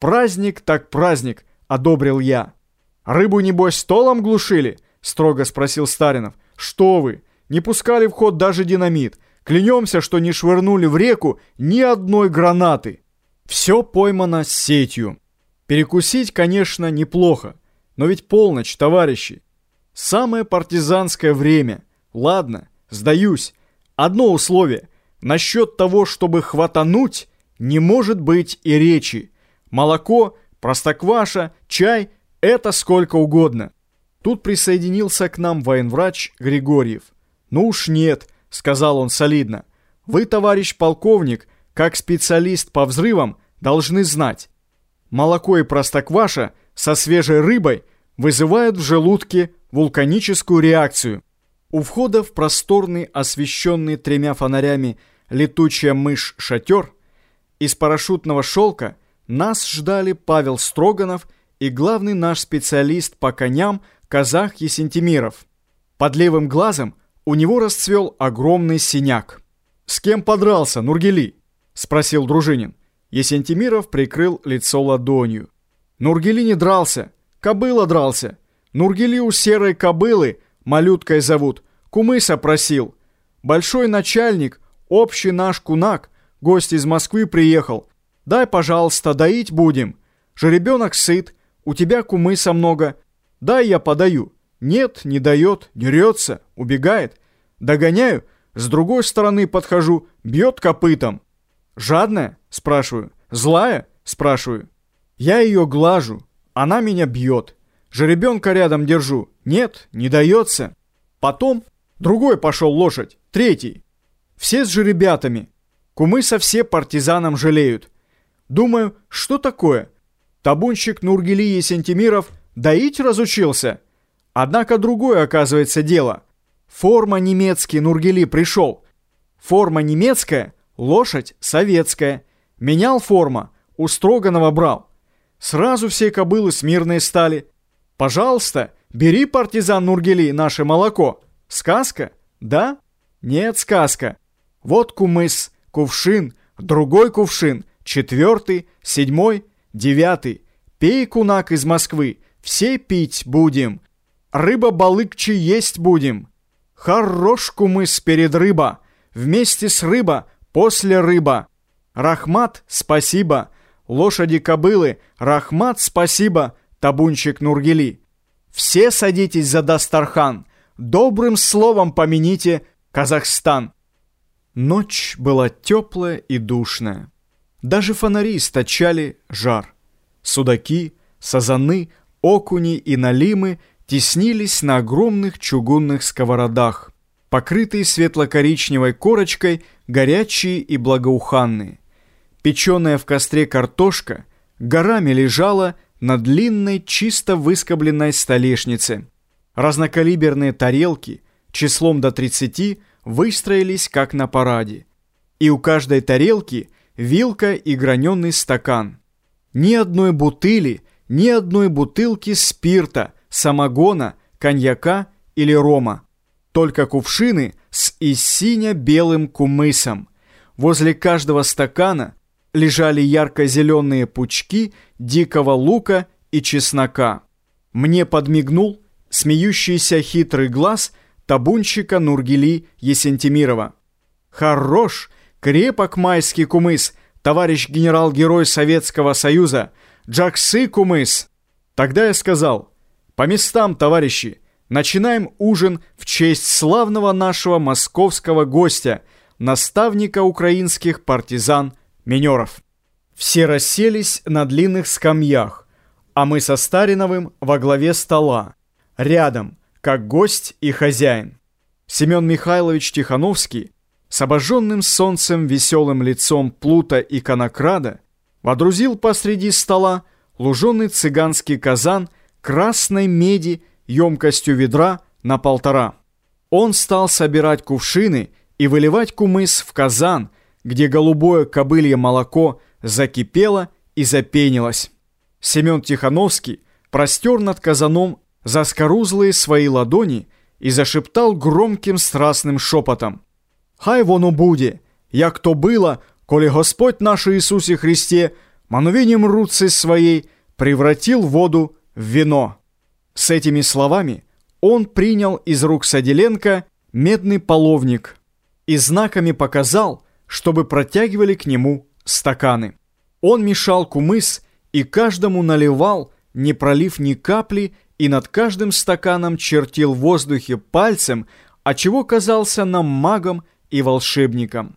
Праздник так праздник, одобрил я. Рыбу, небось, столом глушили? Строго спросил Старинов. Что вы, не пускали в ход даже динамит. Клянемся, что не швырнули в реку ни одной гранаты. Все поймано с сетью. Перекусить, конечно, неплохо. Но ведь полночь, товарищи. Самое партизанское время. Ладно, сдаюсь. Одно условие. Насчет того, чтобы хватануть, не может быть и речи. Молоко, простокваша, чай – это сколько угодно. Тут присоединился к нам военврач Григорьев. «Ну уж нет», – сказал он солидно. «Вы, товарищ полковник, как специалист по взрывам, должны знать. Молоко и простокваша со свежей рыбой вызывают в желудке вулканическую реакцию. У входа в просторный, освещенный тремя фонарями летучая мышь-шатер из парашютного шелка нас ждали Павел Строганов и главный наш специалист по коням казах Есентимиров. Под левым глазом у него расцвел огромный синяк. «С кем подрался, Нургели?» – спросил Дружинин. Есентимиров прикрыл лицо ладонью. Нургели не дрался, кобыла дрался. Нургели у серой кобылы, малюткой зовут, кумыса просил. Большой начальник, общий наш кунак, гость из Москвы приехал. Дай, пожалуйста, доить будем. Жеребенок сыт, у тебя кумыса много. Дай я подаю. Нет, не дает, дерется, убегает. Догоняю, с другой стороны подхожу, бьет копытом. Жадная? Спрашиваю. Злая? Спрашиваю. Я ее глажу, она меня бьет. Жеребенка рядом держу. Нет, не дается. Потом другой пошел лошадь, третий. Все с жеребятами. Кумыса все партизанам жалеют. Думаю, что такое? Табунщик Нургелии Сентимиров доить разучился. Однако другое оказывается дело. Форма немецкий Нургели пришел. Форма немецкая, лошадь советская. Менял форма, у Строганова брал. Сразу все кобылы смирные стали. Пожалуйста, бери, партизан Нургели, наше молоко. Сказка? Да? Нет, сказка. Вот кумыс, кувшин, другой кувшин, четвертый, седьмой, девятый. Пей, кунак из Москвы, все пить будем. Рыба-балыкчи есть будем. Хорош кумыс перед рыба, вместе с рыба, после рыба. Рахмат, спасибо. Лошади-кобылы, рахмат, спасибо, табунчик Нургели. Все садитесь за Дастархан. Добрым словом помяните Казахстан. Ночь была теплая и душная. Даже фонари источали жар. Судаки, сазаны, окуни и налимы теснились на огромных чугунных сковородах, покрытые светло-коричневой корочкой, горячие и благоуханные. Печеная в костре картошка горами лежала на длинной, чисто выскобленной столешнице. Разнокалиберные тарелки числом до 30 выстроились как на параде. И у каждой тарелки вилка и граненый стакан. Ни одной бутыли, ни одной бутылки спирта, самогона, коньяка или рома. Только кувшины с и сине-белым кумысом. Возле каждого стакана лежали ярко-зеленые пучки дикого лука и чеснока. Мне подмигнул смеющийся хитрый глаз табунщика Нургели Есентимирова. «Хорош! Крепок майский кумыс, товарищ генерал-герой Советского Союза! Джаксы кумыс!» Тогда я сказал, «По местам, товарищи, начинаем ужин в честь славного нашего московского гостя, наставника украинских партизан Минеров. Все расселись на длинных скамьях, а мы со Стариновым во главе стола, рядом, как гость и хозяин. Семен Михайлович Тихановский с обожженным солнцем веселым лицом плута и конокрада водрузил посреди стола луженый цыганский казан красной меди емкостью ведра на полтора. Он стал собирать кувшины и выливать кумыс в казан, где голубое кобылье молоко закипело и запенилось. Семен Тихановский простер над казаном заскорузлые свои ладони и зашептал громким страстным шепотом. «Хай воно буде, як то было, коли Господь наш Иисусе Христе мановением руцы своей превратил воду в вино. С этими словами он принял из рук Саделенко медный половник и знаками показал, чтобы протягивали к нему стаканы. Он мешал кумыс и каждому наливал, не пролив ни капли, и над каждым стаканом чертил в воздухе пальцем, отчего казался нам магом и волшебником.